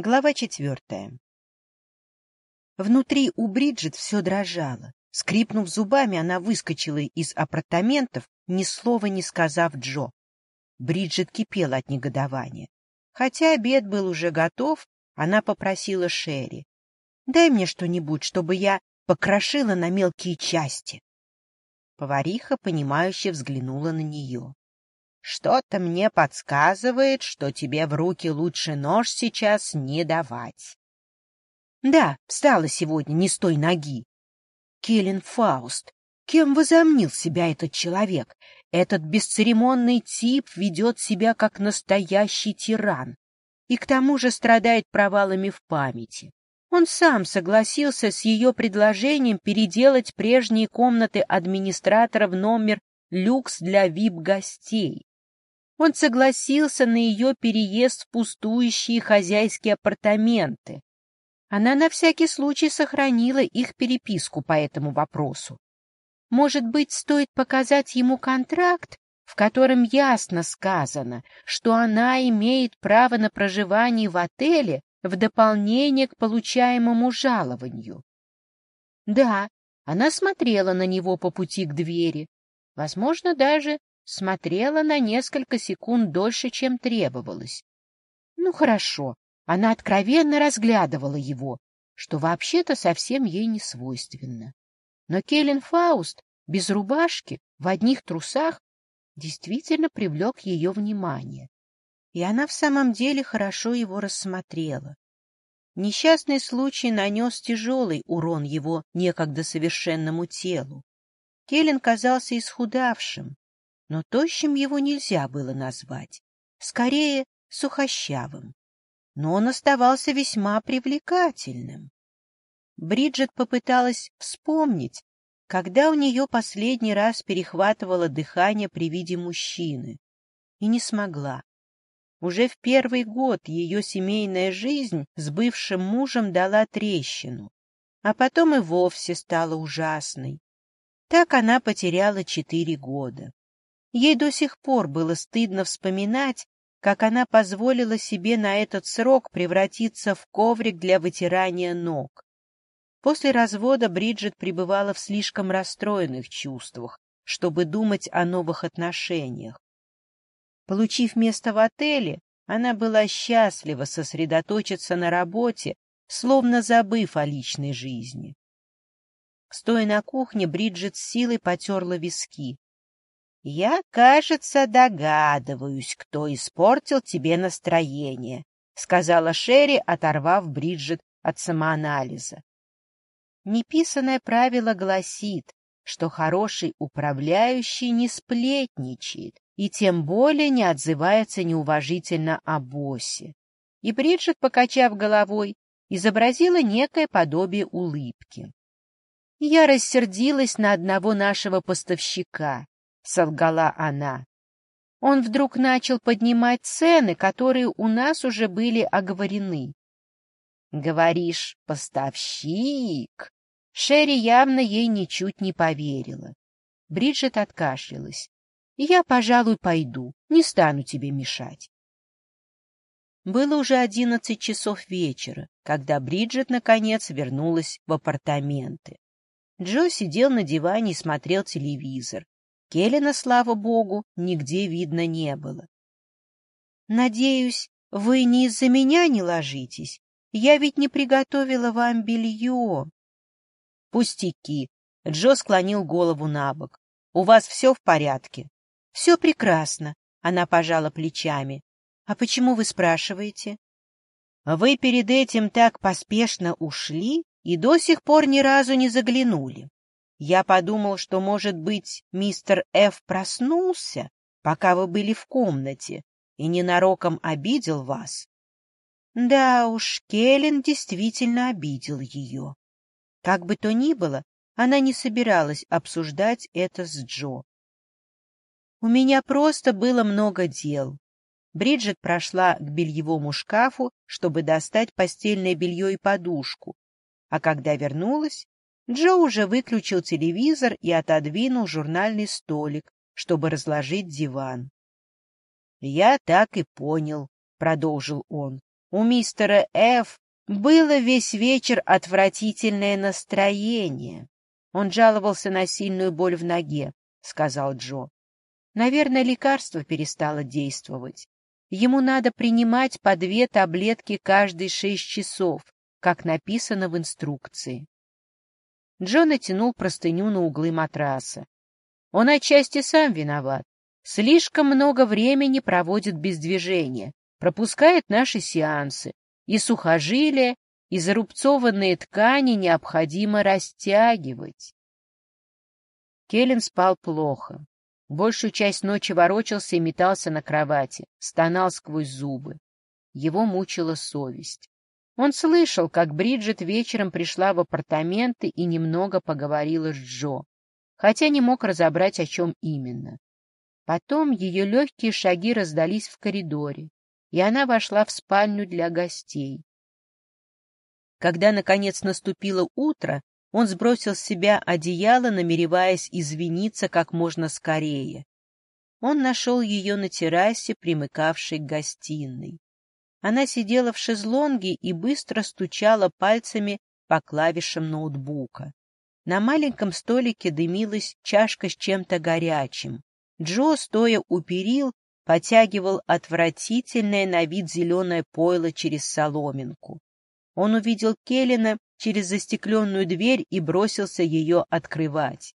Глава четвертая. Внутри у Бриджит все дрожало. Скрипнув зубами, она выскочила из апартаментов, ни слова не сказав Джо. Бриджит кипела от негодования. Хотя обед был уже готов, она попросила Шерри. «Дай мне что-нибудь, чтобы я покрошила на мелкие части». Повариха, понимающе взглянула на нее. Что-то мне подсказывает, что тебе в руки лучше нож сейчас не давать. Да, встала сегодня не с той ноги. Келлен Фауст, кем возомнил себя этот человек? Этот бесцеремонный тип ведет себя как настоящий тиран и к тому же страдает провалами в памяти. Он сам согласился с ее предложением переделать прежние комнаты администратора в номер люкс для вип-гостей. Он согласился на ее переезд в пустующие хозяйские апартаменты. Она на всякий случай сохранила их переписку по этому вопросу. Может быть, стоит показать ему контракт, в котором ясно сказано, что она имеет право на проживание в отеле в дополнение к получаемому жалованию. Да, она смотрела на него по пути к двери, возможно, даже смотрела на несколько секунд дольше, чем требовалось. Ну, хорошо, она откровенно разглядывала его, что вообще-то совсем ей не свойственно. Но Келлен Фауст без рубашки, в одних трусах, действительно привлек ее внимание. И она в самом деле хорошо его рассмотрела. Несчастный случай нанес тяжелый урон его некогда совершенному телу. Келлен казался исхудавшим, но тощим его нельзя было назвать, скорее сухощавым. Но он оставался весьма привлекательным. Бриджит попыталась вспомнить, когда у нее последний раз перехватывало дыхание при виде мужчины, и не смогла. Уже в первый год ее семейная жизнь с бывшим мужем дала трещину, а потом и вовсе стала ужасной. Так она потеряла четыре года. Ей до сих пор было стыдно вспоминать, как она позволила себе на этот срок превратиться в коврик для вытирания ног. После развода Бриджит пребывала в слишком расстроенных чувствах, чтобы думать о новых отношениях. Получив место в отеле, она была счастлива сосредоточиться на работе, словно забыв о личной жизни. Стоя на кухне, Бриджит с силой потерла виски. «Я, кажется, догадываюсь, кто испортил тебе настроение», — сказала Шерри, оторвав Бриджит от самоанализа. Неписанное правило гласит, что хороший управляющий не сплетничает и тем более не отзывается неуважительно о боссе. И Бриджит, покачав головой, изобразила некое подобие улыбки. Я рассердилась на одного нашего поставщика, солгала она. Он вдруг начал поднимать цены, которые у нас уже были оговорены. Говоришь, поставщик? Шерри явно ей ничуть не поверила. Бриджит откашлялась. Я, пожалуй, пойду, не стану тебе мешать. Было уже одиннадцать часов вечера, когда Бриджит, наконец, вернулась в апартаменты. Джо сидел на диване и смотрел телевизор, Келлина, слава богу, нигде видно не было. «Надеюсь, вы не из-за меня не ложитесь? Я ведь не приготовила вам белье». «Пустяки!» — Джо склонил голову на бок. «У вас все в порядке?» «Все прекрасно», — она пожала плечами. «А почему вы спрашиваете?» «Вы перед этим так поспешно ушли и до сих пор ни разу не заглянули. Я подумал, что, может быть, мистер Ф. проснулся, пока вы были в комнате, и ненароком обидел вас. Да уж, Келлен действительно обидел ее. Как бы то ни было, она не собиралась обсуждать это с Джо. У меня просто было много дел. Бриджит прошла к бельевому шкафу, чтобы достать постельное белье и подушку, а когда вернулась, Джо уже выключил телевизор и отодвинул журнальный столик, чтобы разложить диван. — Я так и понял, — продолжил он. У мистера Ф. было весь вечер отвратительное настроение. Он жаловался на сильную боль в ноге, — сказал Джо. Наверное, лекарство перестало действовать. Ему надо принимать по две таблетки каждые шесть часов, как написано в инструкции. Джо натянул простыню на углы матраса. Он отчасти сам виноват. Слишком много времени проводит без движения, пропускает наши сеансы, и сухожилия, и зарубцованные ткани необходимо растягивать. Келлен спал плохо. Большую часть ночи ворочался и метался на кровати, стонал сквозь зубы. Его мучила совесть. Он слышал, как Бриджит вечером пришла в апартаменты и немного поговорила с Джо, хотя не мог разобрать, о чем именно. Потом ее легкие шаги раздались в коридоре, и она вошла в спальню для гостей. Когда, наконец, наступило утро, он сбросил с себя одеяло, намереваясь извиниться как можно скорее. Он нашел ее на террасе, примыкавшей к гостиной. Она сидела в шезлонге и быстро стучала пальцами по клавишам ноутбука. На маленьком столике дымилась чашка с чем-то горячим. Джо, стоя у перил, потягивал отвратительное на вид зеленое пойло через соломинку. Он увидел Келлина через застекленную дверь и бросился ее открывать.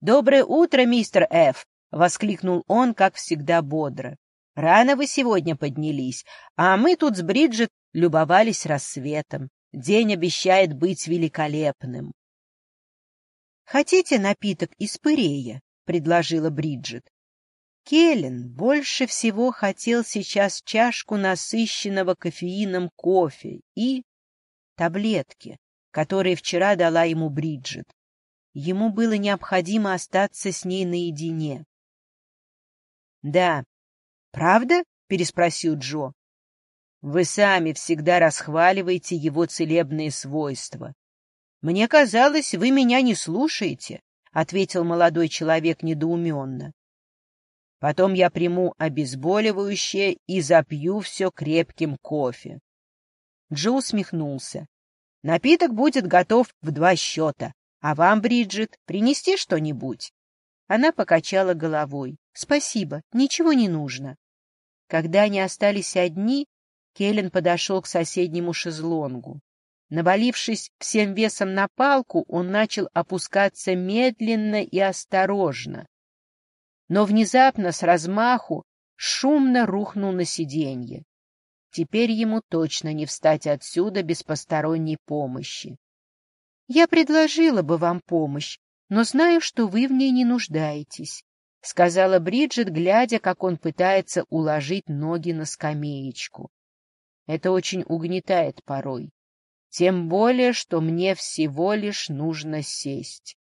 «Доброе утро, мистер Ф!» — воскликнул он, как всегда бодро. «Рано вы сегодня поднялись, а мы тут с Бриджит любовались рассветом. День обещает быть великолепным». «Хотите напиток из пырея?» — предложила Бриджит. Келлен больше всего хотел сейчас чашку насыщенного кофеином кофе и таблетки, которые вчера дала ему Бриджит. Ему было необходимо остаться с ней наедине. — Да. — Правда? — переспросил Джо. — Вы сами всегда расхваливаете его целебные свойства. — Мне казалось, вы меня не слушаете, — ответил молодой человек недоуменно. — Потом я приму обезболивающее и запью все крепким кофе. Джо усмехнулся. Напиток будет готов в два счета. А вам, Бриджит, принести что-нибудь? Она покачала головой. Спасибо, ничего не нужно. Когда они остались одни, Келлен подошел к соседнему шезлонгу. Навалившись всем весом на палку, он начал опускаться медленно и осторожно. Но внезапно, с размаху, шумно рухнул на сиденье. Теперь ему точно не встать отсюда без посторонней помощи. Я предложила бы вам помощь, но знаю, что вы в ней не нуждаетесь, — сказала Бриджит, глядя, как он пытается уложить ноги на скамеечку. Это очень угнетает порой. Тем более, что мне всего лишь нужно сесть.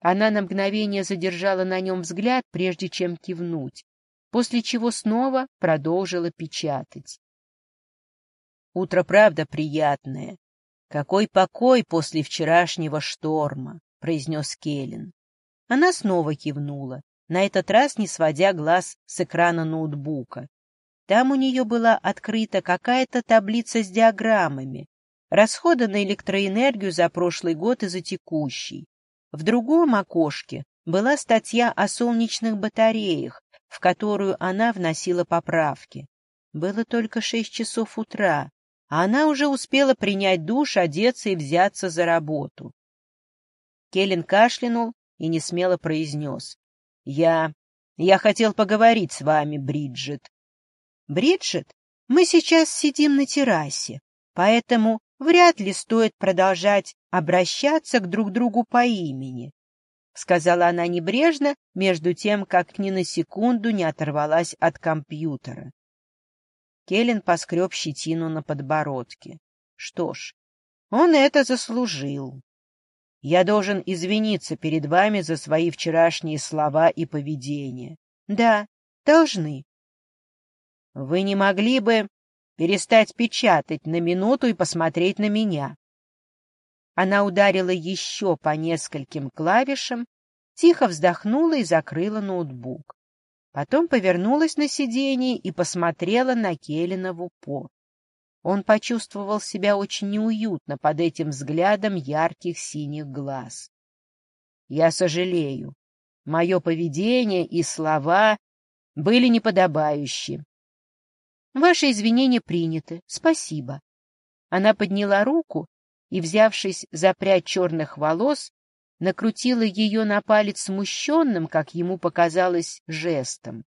Она на мгновение задержала на нем взгляд, прежде чем кивнуть после чего снова продолжила печатать. Утро правда приятное. Какой покой после вчерашнего шторма, произнес Келлен. Она снова кивнула, на этот раз не сводя глаз с экрана ноутбука. Там у нее была открыта какая-то таблица с диаграммами, расхода на электроэнергию за прошлый год и за текущий. В другом окошке была статья о солнечных батареях, в которую она вносила поправки. Было только шесть часов утра, а она уже успела принять душ, одеться и взяться за работу. Келлен кашлянул и несмело произнес. — Я... я хотел поговорить с вами, Бриджит. — Бриджит, мы сейчас сидим на террасе, поэтому вряд ли стоит продолжать обращаться к друг другу по имени. — сказала она небрежно, между тем, как ни на секунду не оторвалась от компьютера. Келлен поскреб щетину на подбородке. Что ж, он это заслужил. Я должен извиниться перед вами за свои вчерашние слова и поведение. Да, должны. Вы не могли бы перестать печатать на минуту и посмотреть на меня? Она ударила еще по нескольким клавишам, тихо вздохнула и закрыла ноутбук. Потом повернулась на сиденье и посмотрела на Келлина в упор. Он почувствовал себя очень неуютно под этим взглядом ярких синих глаз. «Я сожалею. Мое поведение и слова были неподобающие. Ваши извинения приняты. Спасибо. Она подняла руку и, взявшись за прядь черных волос, накрутила ее на палец смущенным, как ему показалось, жестом.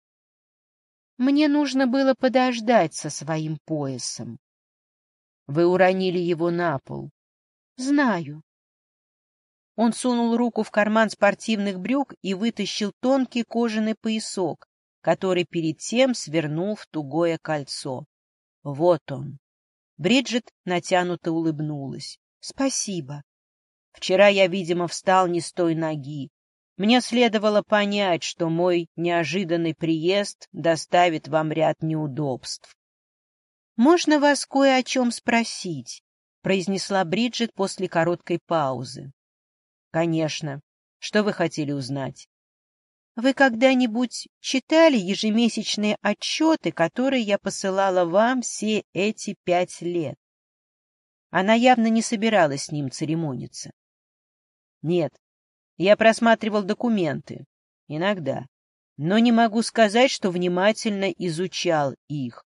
Мне нужно было подождать со своим поясом. Вы уронили его на пол. Знаю. Он сунул руку в карман спортивных брюк и вытащил тонкий кожаный поясок, который перед тем свернул в тугое кольцо. Вот он. Бриджит натянуто улыбнулась. Спасибо. Вчера я, видимо, встал не с той ноги. Мне следовало понять, что мой неожиданный приезд доставит вам ряд неудобств. «Можно вас кое о чем спросить?» — произнесла Бриджит после короткой паузы. «Конечно. Что вы хотели узнать?» «Вы когда-нибудь читали ежемесячные отчеты, которые я посылала вам все эти пять лет?» Она явно не собиралась с ним церемониться. Нет, я просматривал документы. Иногда. Но не могу сказать, что внимательно изучал их.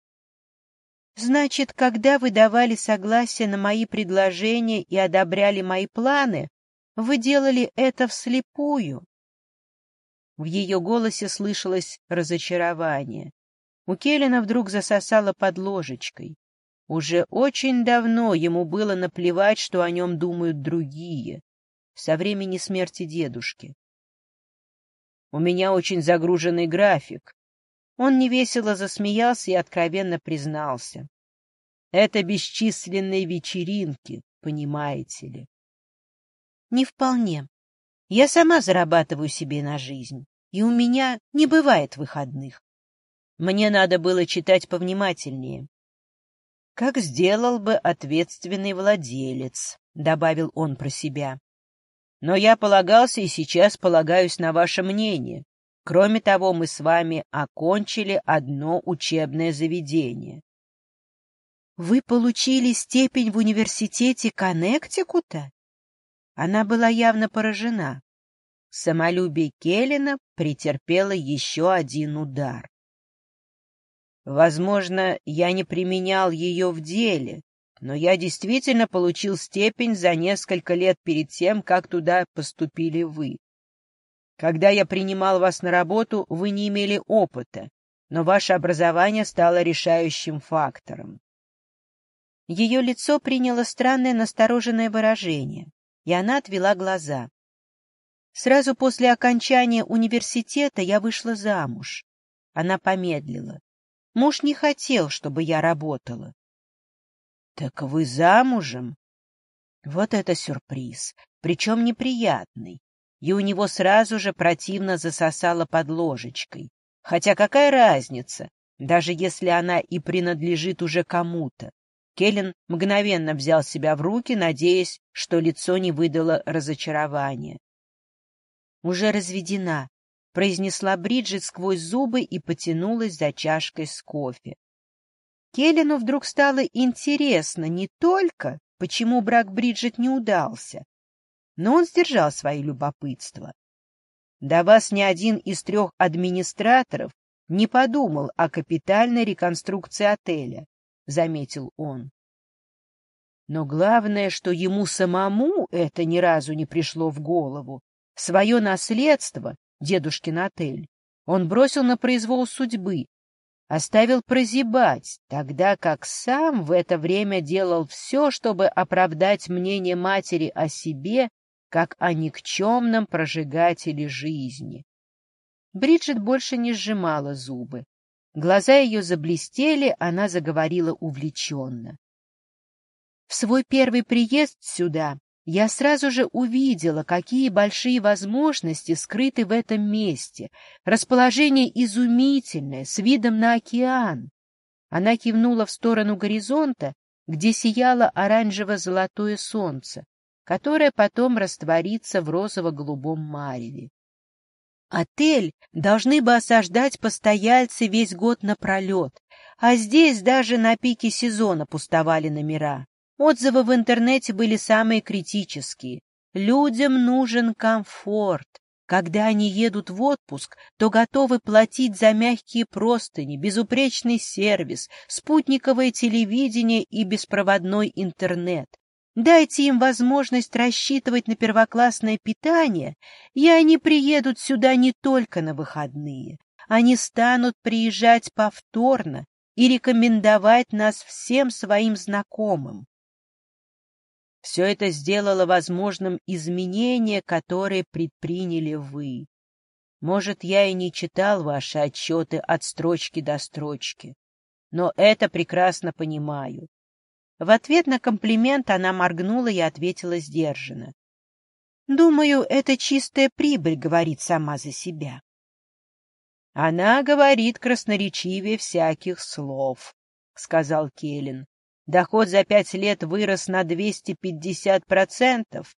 Значит, когда вы давали согласие на мои предложения и одобряли мои планы, вы делали это вслепую? В ее голосе слышалось разочарование. У Келлина вдруг засосало под ложечкой. Уже очень давно ему было наплевать, что о нем думают другие со времени смерти дедушки. У меня очень загруженный график. Он невесело засмеялся и откровенно признался. Это бесчисленные вечеринки, понимаете ли. Не вполне. Я сама зарабатываю себе на жизнь, и у меня не бывает выходных. Мне надо было читать повнимательнее. Как сделал бы ответственный владелец, — добавил он про себя. Но я полагался и сейчас полагаюсь на ваше мнение. Кроме того, мы с вами окончили одно учебное заведение. Вы получили степень в университете Коннектикута? Она была явно поражена. Самолюбие Келлина претерпело еще один удар. Возможно, я не применял ее в деле, но я действительно получил степень за несколько лет перед тем, как туда поступили вы. Когда я принимал вас на работу, вы не имели опыта, но ваше образование стало решающим фактором. Ее лицо приняло странное настороженное выражение, и она отвела глаза. Сразу после окончания университета я вышла замуж. Она помедлила. Муж не хотел, чтобы я работала. «Так вы замужем?» Вот это сюрприз, причем неприятный. И у него сразу же противно засосало под ложечкой. Хотя какая разница, даже если она и принадлежит уже кому-то? Келлен мгновенно взял себя в руки, надеясь, что лицо не выдало разочарования. «Уже разведена», — произнесла Бриджит сквозь зубы и потянулась за чашкой с кофе. Келлену вдруг стало интересно не только, почему брак Бриджит не удался, но он сдержал свое любопытство. До вас ни один из трех администраторов не подумал о капитальной реконструкции отеля, — заметил он. Но главное, что ему самому это ни разу не пришло в голову. Свое наследство, дедушкин отель, он бросил на произвол судьбы, оставил прозябать, тогда как сам в это время делал все, чтобы оправдать мнение матери о себе, как о никчемном прожигателе жизни. Бриджит больше не сжимала зубы. Глаза ее заблестели, она заговорила увлеченно. В свой первый приезд сюда я сразу же увидела, какие большие возможности скрыты в этом месте. Расположение изумительное, с видом на океан. Она кивнула в сторону горизонта, где сияло оранжево-золотое солнце, которое потом растворится в розово-голубом мареве. Отель должны бы осаждать постояльцы весь год напролет, а здесь даже на пике сезона пустовали номера. Отзывы в интернете были самые критические. Людям нужен комфорт. Когда они едут в отпуск, то готовы платить за мягкие простыни, безупречный сервис, спутниковое телевидение и беспроводной интернет. Дайте им возможность рассчитывать на первоклассное питание, и они приедут сюда не только на выходные. Они станут приезжать повторно и рекомендовать нас всем своим знакомым. Все это сделало возможным изменения, которые предприняли вы. Может, я и не читал ваши отчеты от строчки до строчки, но это прекрасно понимаю. В ответ на комплимент она моргнула и ответила сдержанно. «Думаю, это чистая прибыль говорит сама за себя». «Она говорит красноречивее всяких слов», — сказал Келлен. «Доход за пять лет вырос на двести пятьдесят процентов».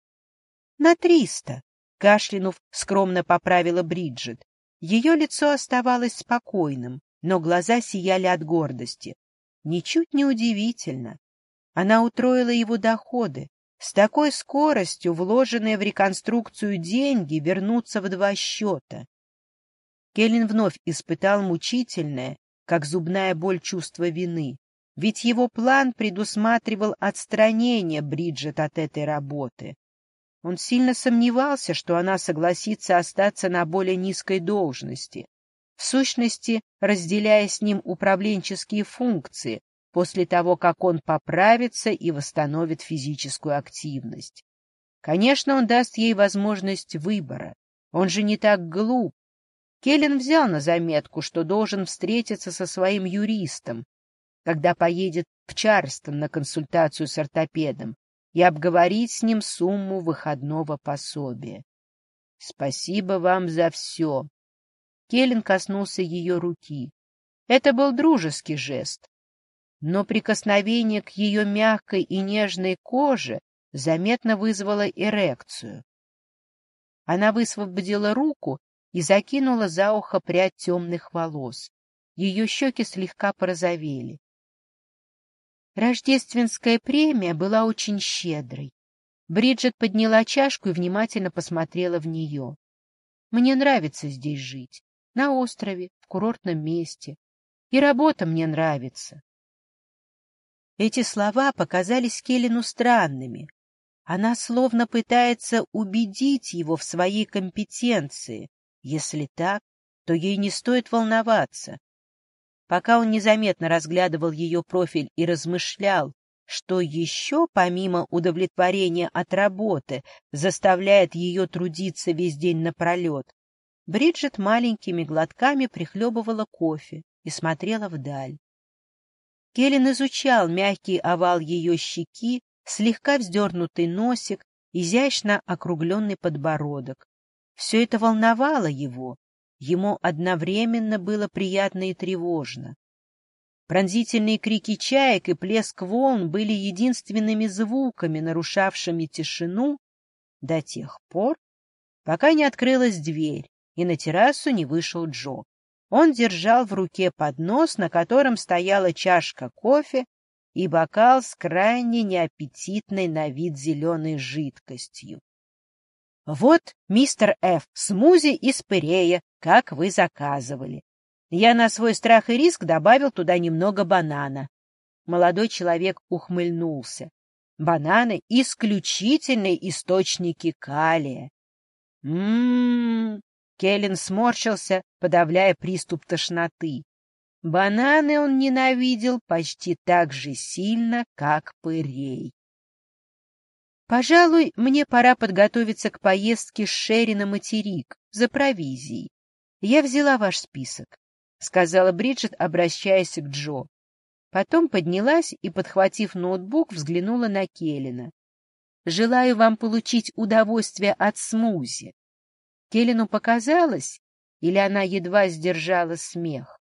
«На триста», — кашлянув скромно поправила Бриджит. Ее лицо оставалось спокойным, но глаза сияли от гордости. Ничуть не удивительно. Она утроила его доходы. С такой скоростью вложенные в реконструкцию деньги вернутся в два счета. Келлин вновь испытал мучительное, как зубная боль чувство вины, ведь его план предусматривал отстранение Бриджит от этой работы. Он сильно сомневался, что она согласится остаться на более низкой должности, в сущности, разделяя с ним управленческие функции, после того, как он поправится и восстановит физическую активность. Конечно, он даст ей возможность выбора. Он же не так глуп. Келлен взял на заметку, что должен встретиться со своим юристом, когда поедет в Чарстон на консультацию с ортопедом, и обговорить с ним сумму выходного пособия. Спасибо вам за все. Келлен коснулся ее руки. Это был дружеский жест, но прикосновение к ее мягкой и нежной коже заметно вызвало эрекцию. Она высвободила руку и закинула за ухо прядь темных волос. Ее щеки слегка порозовели. Рождественская премия была очень щедрой. Бриджит подняла чашку и внимательно посмотрела в нее. «Мне нравится здесь жить, на острове, в курортном месте. И работа мне нравится. Эти слова показались Келлину странными. Она словно пытается убедить его в своей компетенции. Если так, то ей не стоит волноваться. Пока он незаметно разглядывал ее профиль и размышлял, что еще, помимо удовлетворения от работы, заставляет ее трудиться весь день напролет, Бриджит маленькими глотками прихлебывала кофе и смотрела вдаль. Келлен изучал мягкий овал ее щеки, слегка вздернутый носик, изящно округленный подбородок. Все это волновало его. Ему одновременно было приятно и тревожно. Пронзительные крики чаек и плеск волн были единственными звуками, нарушавшими тишину до тех пор, пока не открылась дверь и на террасу не вышел Джо. Он держал в руке поднос, на котором стояла чашка кофе и бокал с крайне неаппетитной на вид зеленой жидкостью. «Вот, мистер Ф, смузи из пырея, как вы заказывали. Я на свой страх и риск добавил туда немного банана». Молодой человек ухмыльнулся. «Бананы — исключительные источники калия». «М-м-м, Келлен сморщился, подавляя приступ тошноты. Бананы он ненавидел почти так же сильно, как пырей. «Пожалуй, мне пора подготовиться к поездке с Шерри на материк за провизией. Я взяла ваш список», — сказала Бриджит, обращаясь к Джо. Потом поднялась и, подхватив ноутбук, взглянула на Келлина. «Желаю вам получить удовольствие от смузи. Келлину показалось, или она едва сдержала смех.